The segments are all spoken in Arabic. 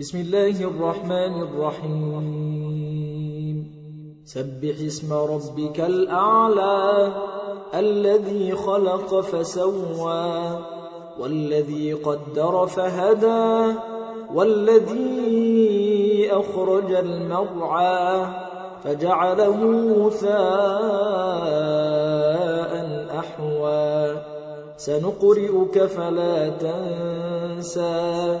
بسم الله الرحمن الرحيم. سبح اسم ربك الأعلى الذي خلق فسوى والذي قدر فهدى والذي أخرج المرعى فجعله ثاء أحوى. سنقرئك فلا تنسى.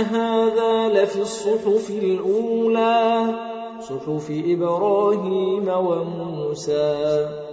هذا لفي الصحف الأولى صحف إبراهيم وموسى.